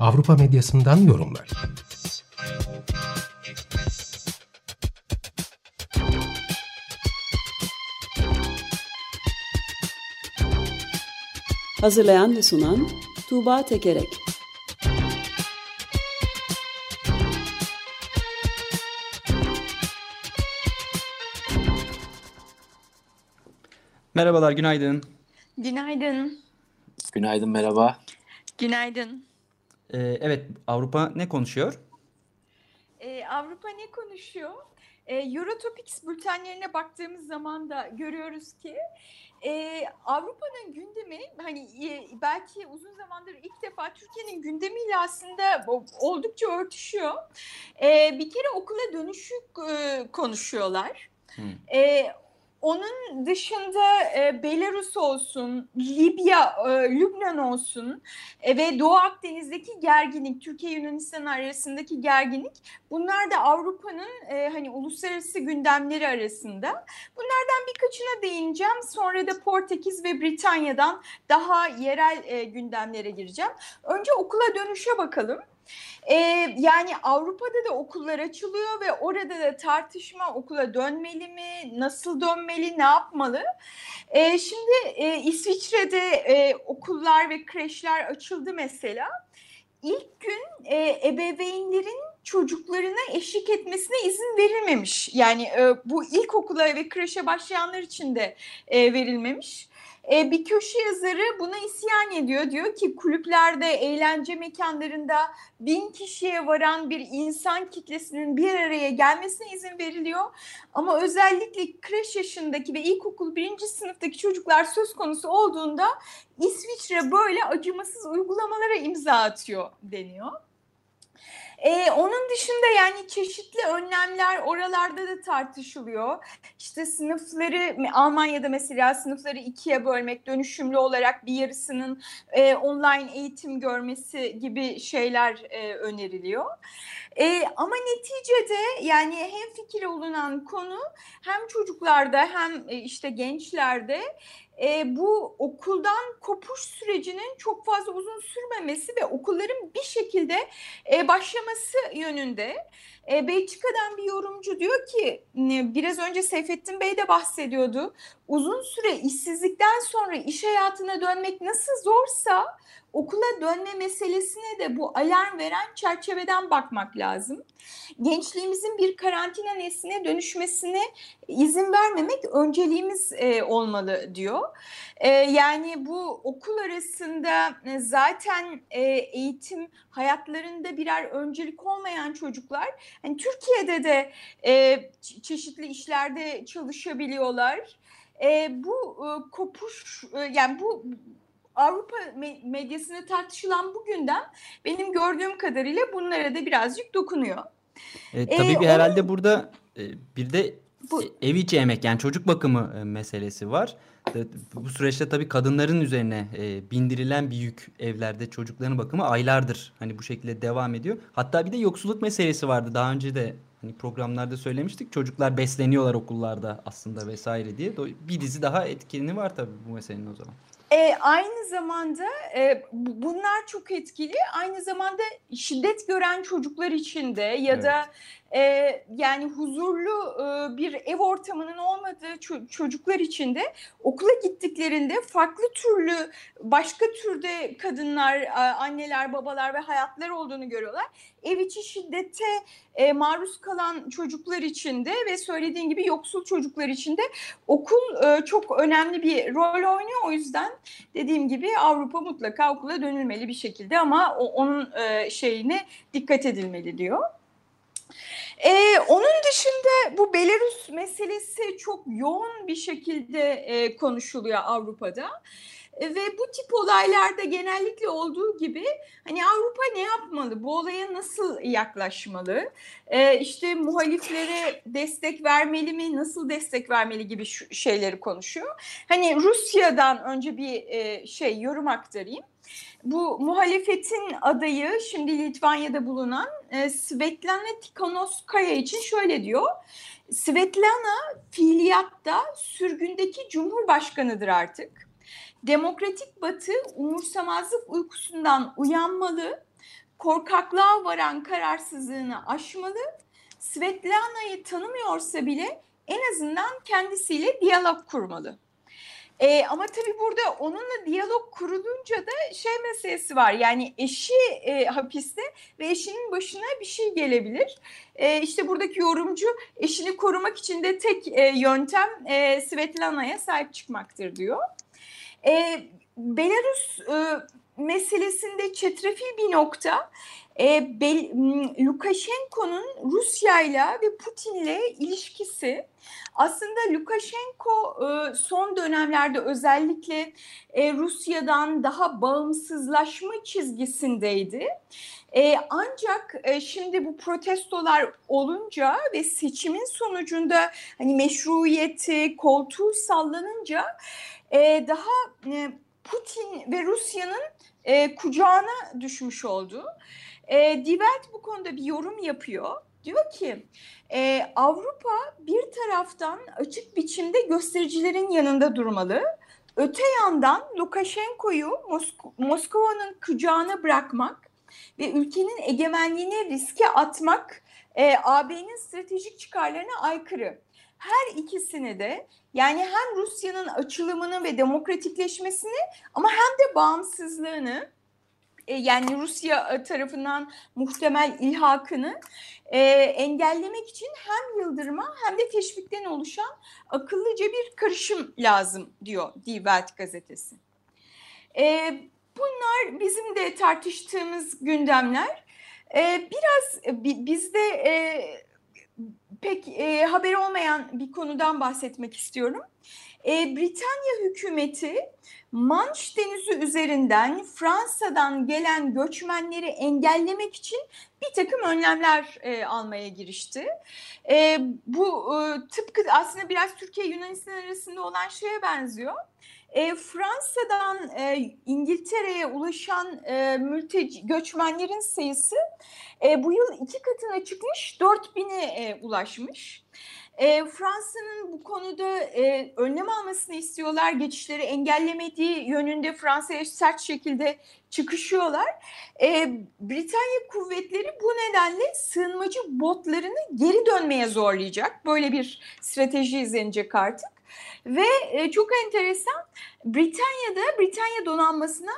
Avrupa medyasından yorumlar. Hazırlayan ve sunan Tuğba Tekerek Merhabalar, günaydın. Günaydın. Günaydın, merhaba. Günaydın. Ee, evet, Avrupa ne konuşuyor? Ee, Avrupa ne konuşuyor? Ee, Eurotopics bültenlerine baktığımız zaman da görüyoruz ki e, Avrupa'nın gündemi hani e, belki uzun zamandır ilk defa Türkiye'nin gündemiyle aslında oldukça örtüşüyor. E, bir kere okula dönüşü e, konuşuyorlar. Hmm. E, onun dışında e, Belarus olsun, Libya, e, Lübnan olsun e, ve Doğu Akdeniz'deki gerginlik, Türkiye Yunanistan arasındaki gerginlik bunlar da Avrupa'nın e, hani uluslararası gündemleri arasında. Bunlardan birkaçına değineceğim. Sonra da Portekiz ve Britanya'dan daha yerel e, gündemlere gireceğim. Önce okula dönüşe bakalım. Ee, yani Avrupa'da da okullar açılıyor ve orada da tartışma okula dönmeli mi, nasıl dönmeli, ne yapmalı? Ee, şimdi e, İsviçre'de e, okullar ve kreşler açıldı mesela. İlk gün e, ebeveynlerin çocuklarına eşlik etmesine izin verilmemiş. Yani e, bu ilkokula ve kreşe başlayanlar için de e, verilmemiş. E, bir köşe yazarı buna isyan ediyor. Diyor ki kulüplerde, eğlence mekanlarında bin kişiye varan bir insan kitlesinin bir araya gelmesine izin veriliyor. Ama özellikle kreş yaşındaki ve ilkokul birinci sınıftaki çocuklar söz konusu olduğunda İsviçre böyle acımasız uygulamalara imza atıyor deniyor. Ee, onun dışında yani çeşitli önlemler oralarda da tartışılıyor. İşte sınıfları Almanya'da mesela sınıfları ikiye bölmek, dönüşümlü olarak bir yarısının e, online eğitim görmesi gibi şeyler e, öneriliyor. E, ama neticede yani hem fikir olunan konu hem çocuklarda hem e, işte gençlerde e, bu okuldan kopuş sürecinin çok fazla uzun sürmemesi ve okulların bir şekilde e, başlaması yönünde. E, Belçika'dan bir yorumcu diyor ki biraz önce Seyfettin Bey de bahsediyordu. Uzun süre işsizlikten sonra iş hayatına dönmek nasıl zorsa okula dönme meselesine de bu alarm veren çerçeveden bakmak lazım. Gençliğimizin bir karantina nesline dönüşmesine izin vermemek önceliğimiz e, olmalı diyor. E, yani bu okul arasında e, zaten e, eğitim hayatlarında birer öncelik olmayan çocuklar hani Türkiye'de de e, çeşitli işlerde çalışabiliyorlar. E, bu e, kopuş e, yani bu Avrupa medyasında tartışılan bugünden benim gördüğüm kadarıyla bunlara da birazcık dokunuyor. E, tabii ee, bir herhalde onun... burada e, bir de bu... ev içi emek yani çocuk bakımı e, meselesi var. Bu süreçte tabii kadınların üzerine e, bindirilen bir yük evlerde çocukların bakımı aylardır hani bu şekilde devam ediyor. Hatta bir de yoksulluk meselesi vardı daha önce de hani programlarda söylemiştik. Çocuklar besleniyorlar okullarda aslında vesaire diye. Bir dizi daha etkeni var tabii bu meselenin o zaman. E, aynı zamanda e, bunlar çok etkili. Aynı zamanda şiddet gören çocuklar için de ya evet. da e, yani huzurlu e, bir ev ortamının olmadığı ço- çocuklar için de okula gittiklerinde farklı türlü başka türde kadınlar, anneler, babalar ve hayatlar olduğunu görüyorlar. Ev içi şiddete e, maruz kalan çocuklar için de ve söylediğin gibi yoksul çocuklar için de okul e, çok önemli bir rol oynuyor. O yüzden dediğim gibi Avrupa mutlaka okula dönülmeli bir şekilde ama o, onun e, şeyine dikkat edilmeli diyor. Ee, onun dışında bu Belarus meselesi çok yoğun bir şekilde e, konuşuluyor Avrupa'da. E, ve bu tip olaylarda genellikle olduğu gibi hani Avrupa ne yapmalı? Bu olaya nasıl yaklaşmalı? E, işte muhaliflere destek vermeli mi? Nasıl destek vermeli gibi şeyleri konuşuyor. Hani Rusya'dan önce bir e, şey yorum aktarayım. Bu muhalefetin adayı şimdi Litvanya'da bulunan e, Svetlana Tikhanovskaya için şöyle diyor. Svetlana fiiliyatta sürgündeki cumhurbaşkanıdır artık. Demokratik Batı umursamazlık uykusundan uyanmalı, korkaklığa varan kararsızlığını aşmalı. Svetlana'yı tanımıyorsa bile en azından kendisiyle diyalog kurmalı. E, ama tabii burada onunla diyalog kurulunca da şey meselesi var. Yani eşi e, hapiste ve eşinin başına bir şey gelebilir. E, işte buradaki yorumcu eşini korumak için de tek e, yöntem e, Svetlana'ya sahip çıkmaktır diyor. E, Belarus e, meselesinde çetrefil bir nokta. E, Lukashenko'nun Rusya'yla ve Putin'le ilişkisi aslında Lukashenko e, son dönemlerde özellikle e, Rusya'dan daha bağımsızlaşma çizgisindeydi. E, ancak şimdi bu protestolar olunca ve seçimin sonucunda hani meşruiyeti, koltuğu sallanınca daha Putin ve Rusya'nın kucağına düşmüş oldu. Die bu konuda bir yorum yapıyor. Diyor ki e, Avrupa bir taraftan açık biçimde göstericilerin yanında durmalı. Öte yandan Lukashenko'yu Mosk- Moskova'nın kucağına bırakmak ve ülkenin egemenliğine riske atmak e, AB'nin stratejik çıkarlarına aykırı. Her ikisini de yani hem Rusya'nın açılımını ve demokratikleşmesini ama hem de bağımsızlığını e, yani Rusya e, tarafından muhtemel ilhakını e, engellemek için hem yıldırma hem de teşvikten oluşan akıllıca bir karışım lazım diyor Die Welt gazetesi. E, bunlar bizim de tartıştığımız gündemler. E, biraz bizde e, pek e, haber olmayan bir konudan bahsetmek istiyorum. E, Britanya hükümeti Manş Denizi üzerinden Fransa'dan gelen göçmenleri engellemek için bir takım önlemler e, almaya girişti. E, bu e, tıpkı aslında biraz Türkiye Yunanistan arasında olan şeye benziyor. E, Fransa'dan e, İngiltere'ye ulaşan e, mülteci göçmenlerin sayısı e, bu yıl iki katına çıkmış, 4000'e e, ulaşmış. E, Fransa'nın bu konuda e, önlem almasını istiyorlar. Geçişleri engellemediği yönünde Fransa'ya sert şekilde çıkışıyorlar. E, Britanya kuvvetleri bu nedenle sığınmacı botlarını geri dönmeye zorlayacak. Böyle bir strateji izlenecek artık. Ve e, çok enteresan Britanya'da Britanya donanmasına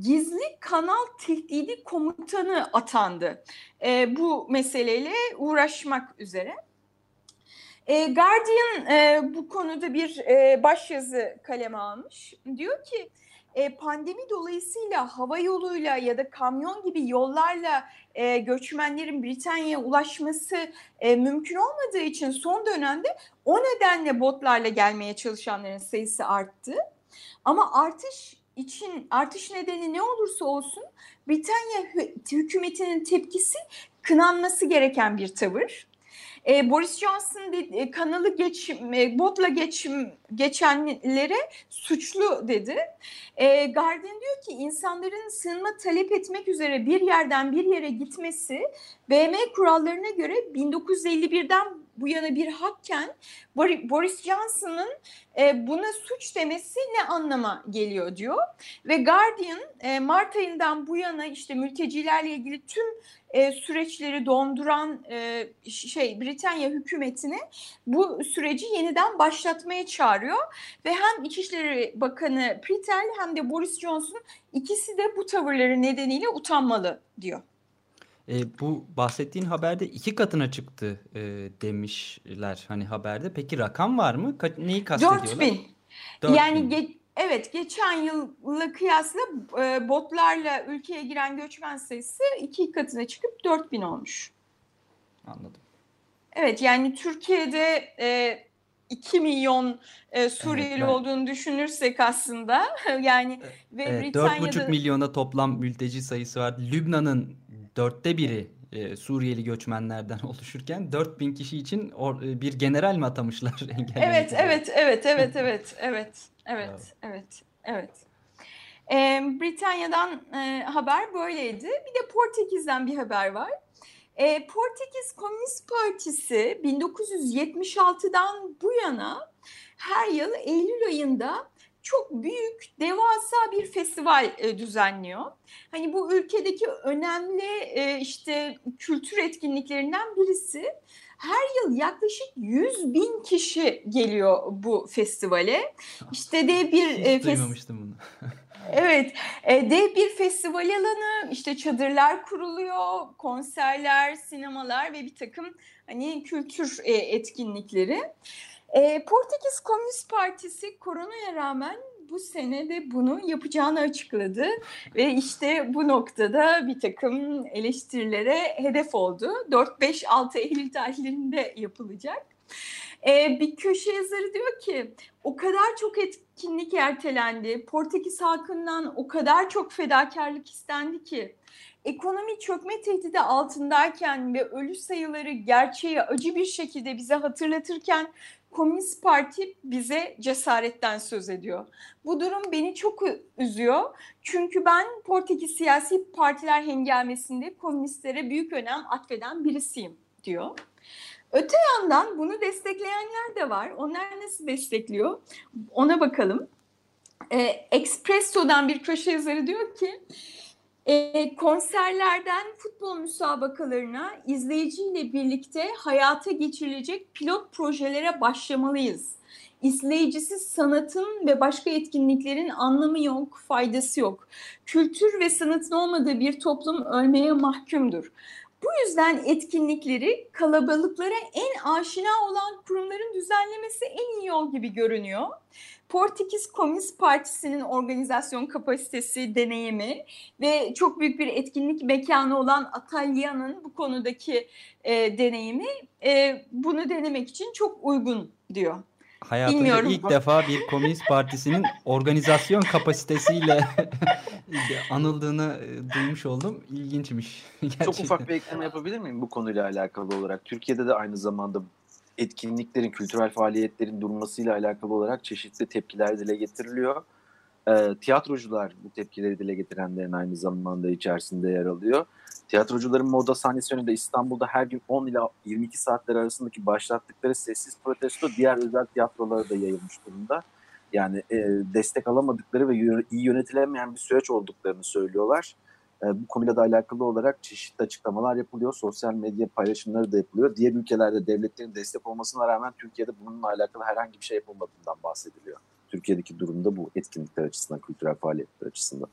gizli kanal tehdidi komutanı atandı. E, bu meseleyle uğraşmak üzere. E, Guardian e, bu konuda bir e, başyazı kaleme almış. Diyor ki e, pandemi dolayısıyla hava yoluyla ya da kamyon gibi yollarla e, göçmenlerin Britanya'ya ulaşması e, mümkün olmadığı için son dönemde o nedenle botlarla gelmeye çalışanların sayısı arttı. Ama artış için artış nedeni ne olursa olsun Britanya hükümetinin tepkisi kınanması gereken bir tavır. E, Boris Johnson de, e, kanalı geçim, e, botla geçim geçenlere suçlu dedi. E, Guardian diyor ki insanların sığınma talep etmek üzere bir yerden bir yere gitmesi BM kurallarına göre 1951'den bu yana bir hakken Boris Johnson'ın e, buna suç demesi ne anlama geliyor diyor. Ve Guardian e, Mart ayından bu yana işte mültecilerle ilgili tüm e, süreçleri donduran şey Britanya hükümetini bu süreci yeniden başlatmaya çağırıyor ve hem İçişleri Bakanı Pritel hem de Boris Johnson ikisi de bu tavırları nedeniyle utanmalı diyor. E, bu bahsettiğin haberde iki katına çıktı e, demişler hani haberde. Peki rakam var mı? Ka neyi kastediyorlar? 4000. 4000. Yani ge evet geçen yılla kıyasla e, botlarla ülkeye giren göçmen sayısı iki katına çıkıp 4000 olmuş. Anladım. Evet yani Türkiye'de e, 2 milyon e, Suriyeli Evet, ben- olduğunu düşünürsek aslında yani ve Evet, Britanya'da 4,5 milyona toplam mülteci sayısı var. Lübnan'ın dörtte biri e, Suriyeli göçmenlerden oluşurken 4000 kişi için or- e, bir general mi atamışlar Evet, evet, evet, evet, evet, evet, evet, evet, evet. Ee, Britanya'dan e, haber böyleydi. Bir de Portekiz'den bir haber var. Ee, Portekiz Komünist Partisi 1976'dan bu yana her yıl Eylül ayında çok büyük, devasa bir festival e, düzenliyor. Hani bu ülkedeki önemli e, işte kültür etkinliklerinden birisi her yıl yaklaşık 100 bin kişi geliyor bu festivale. İşte de bir Hiç e, duymamıştım bunu. Evet, e, dev bir festival alanı, işte çadırlar kuruluyor, konserler, sinemalar ve bir takım hani kültür e, etkinlikleri. E, Portekiz Komünist Partisi koronaya rağmen bu sene de bunu yapacağını açıkladı ve işte bu noktada bir takım eleştirilere hedef oldu. 4-5-6 Eylül tarihlerinde yapılacak. E, bir köşe yazarı diyor ki o kadar çok etkinlik ertelendi. Portekiz halkından o kadar çok fedakarlık istendi ki ekonomi çökme tehdidi altındayken ve ölü sayıları gerçeği acı bir şekilde bize hatırlatırken Komünist Parti bize cesaretten söz ediyor. Bu durum beni çok üzüyor. Çünkü ben Portekiz siyasi partiler hengamesinde komünistlere büyük önem atfeden birisiyim diyor. Öte yandan bunu destekleyenler de var. Onlar nasıl destekliyor? Ona bakalım. E, Expresso'dan bir köşe yazarı diyor ki e, konserlerden futbol müsabakalarına izleyiciyle birlikte hayata geçirilecek pilot projelere başlamalıyız. İzleyicisiz sanatın ve başka etkinliklerin anlamı yok, faydası yok. Kültür ve sanatın olmadığı bir toplum ölmeye mahkumdur. Bu yüzden etkinlikleri kalabalıklara en aşina olan kurumların düzenlemesi en iyi yol gibi görünüyor. Portekiz Komünist Partisi'nin organizasyon kapasitesi, deneyimi ve çok büyük bir etkinlik mekanı olan Atalya'nın bu konudaki e, deneyimi e, bunu denemek için çok uygun diyor. Hayatımda Bilmiyorum. ilk defa bir komünist partisinin organizasyon kapasitesiyle anıldığını e, duymuş oldum. İlginçmiş. Gerçekten. Çok ufak bir ekleme yapabilir miyim bu konuyla alakalı olarak? Türkiye'de de aynı zamanda etkinliklerin, kültürel faaliyetlerin durmasıyla alakalı olarak çeşitli tepkiler dile getiriliyor. Ee, tiyatrocular bu tepkileri dile getirenlerin aynı zamanda içerisinde yer alıyor. Tiyatrocuların moda sahnesi önünde İstanbul'da her gün 10 ila 22 saatler arasındaki başlattıkları sessiz protesto diğer özel tiyatrolara da yayılmış durumda. Yani e, destek alamadıkları ve iyi yönetilemeyen bir süreç olduklarını söylüyorlar. E, bu konuyla da alakalı olarak çeşitli açıklamalar yapılıyor. Sosyal medya paylaşımları da yapılıyor. Diğer ülkelerde devletlerin destek olmasına rağmen Türkiye'de bununla alakalı herhangi bir şey yapılmadığından bahsediliyor. Türkiye'deki durumda bu etkinlikler açısından, kültürel faaliyetler açısından.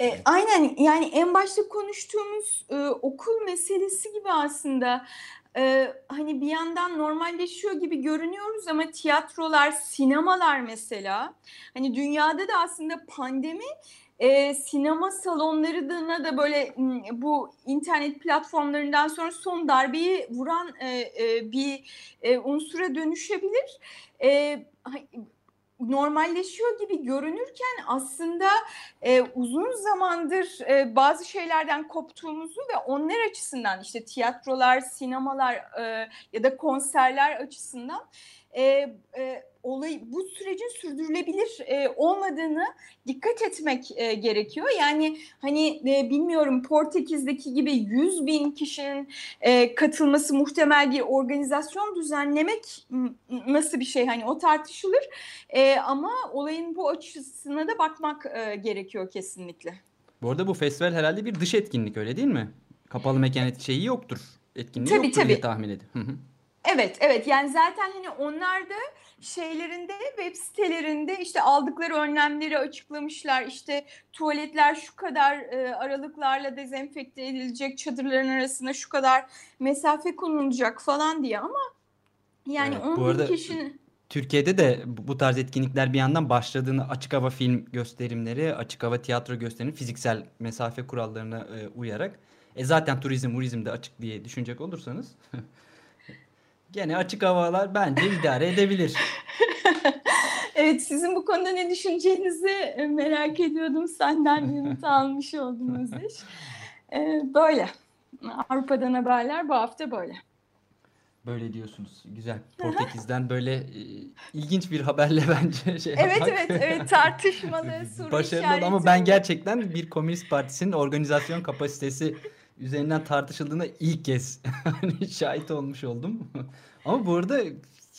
E, aynen yani en başta konuştuğumuz e, okul meselesi gibi aslında e, hani bir yandan normalleşiyor gibi görünüyoruz ama tiyatrolar, sinemalar mesela hani dünyada da aslında pandemi e, sinema salonlarına da böyle bu internet platformlarından sonra son darbeyi vuran e, e, bir e, unsura dönüşebilir. E, normalleşiyor gibi görünürken aslında e, uzun zamandır e, bazı şeylerden koptuğumuzu ve onlar açısından işte tiyatrolar, sinemalar e, ya da konserler açısından e, e, olayı bu sürecin sürdürülebilir e, olmadığını dikkat etmek e, gerekiyor. Yani hani e, bilmiyorum Portekiz'deki gibi 100 bin kişinin e, katılması muhtemel bir organizasyon düzenlemek nasıl bir şey hani o tartışılır. E, ama olayın bu açısına da bakmak e, gerekiyor kesinlikle. Bu arada bu festival herhalde bir dış etkinlik öyle değil mi? Kapalı mekan et- şeyi yoktur. Etkinliği Tabii, yoktur diye tabii. tahmin ediyorum. Evet, evet. Yani zaten hani onlar da şeylerinde web sitelerinde işte aldıkları önlemleri açıklamışlar. İşte tuvaletler şu kadar e, aralıklarla dezenfekte edilecek, çadırların arasında şu kadar mesafe konulacak falan diye ama yani Evet, 10 bu arada- kişinin Türkiye'de de bu tarz etkinlikler bir yandan başladığını açık hava film gösterimleri, açık hava tiyatro gösterimleri fiziksel mesafe kurallarına e, uyarak. E zaten turizm, murizm de açık diye düşünecek olursanız gene açık havalar bence idare edebilir. evet sizin bu konuda ne düşüneceğinizi e, merak ediyordum. Senden yanıt almış oldum Özdeş. Ee, böyle. Avrupa'dan haberler bu hafta böyle. Böyle diyorsunuz. Güzel. Portekiz'den böyle e, ilginç bir haberle bence şey Evet yapmak. evet evet tartışmalı soru Başarılı ama ben gerçekten bir komünist partisinin organizasyon kapasitesi üzerinden tartışıldığına ilk kez hani şahit olmuş oldum. ama bu arada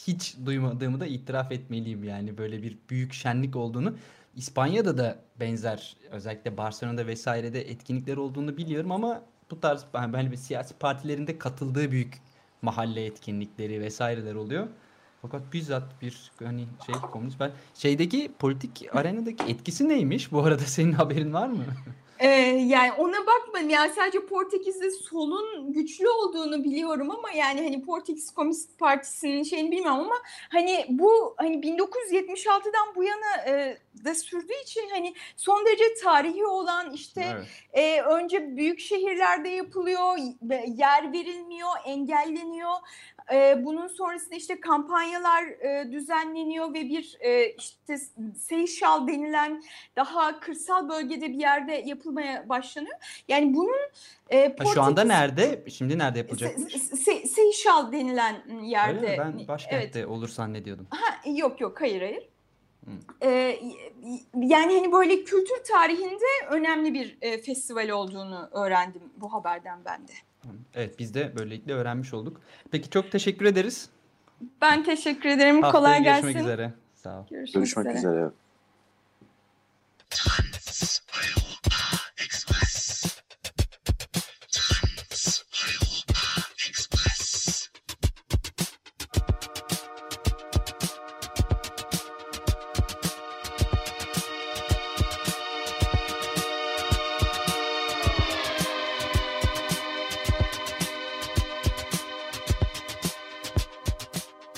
hiç duymadığımı da itiraf etmeliyim yani böyle bir büyük şenlik olduğunu. İspanya'da da benzer özellikle Barcelona'da vesairede etkinlikler olduğunu biliyorum ama bu tarz yani böyle bir siyasi partilerin de katıldığı büyük mahalle etkinlikleri vesaireler oluyor. Fakat bizzat bir hani şey komünist ben şeydeki politik arenadaki etkisi neymiş? Bu arada senin haberin var mı? Ee, yani ona bakmadım. Yani sadece Portekiz'de solun güçlü olduğunu biliyorum ama yani hani Portekiz Komünist Partisi'nin şeyini bilmiyorum ama hani bu hani 1976'dan bu yana e, da sürdüğü için hani son derece tarihi olan işte Evet. e, önce büyük şehirlerde yapılıyor, yer verilmiyor, engelleniyor. E, bunun sonrasında işte kampanyalar e, düzenleniyor ve bir e, işte Seyşal denilen daha kırsal bölgede bir yerde yapılmaya başlanıyor. Yani bunun e, Ha, şu anda Portekiz- nerede? Şimdi nerede yapılacakmış? Se- Se- Seyşal denilen yerde. Öyle mi? Ben başkentte Evet. olur zannediyordum. Ha, yok yok hayır hayır. Ee, yani hani böyle kültür tarihinde önemli bir e, festival olduğunu öğrendim bu haberden ben de. Evet biz de böylelikle öğrenmiş olduk. Peki çok teşekkür ederiz. Ben teşekkür ederim. Haftaya Kolay görüşmek gelsin. üzere. Sağ ol. Görüşmek, Görüşmek üzere. üzere.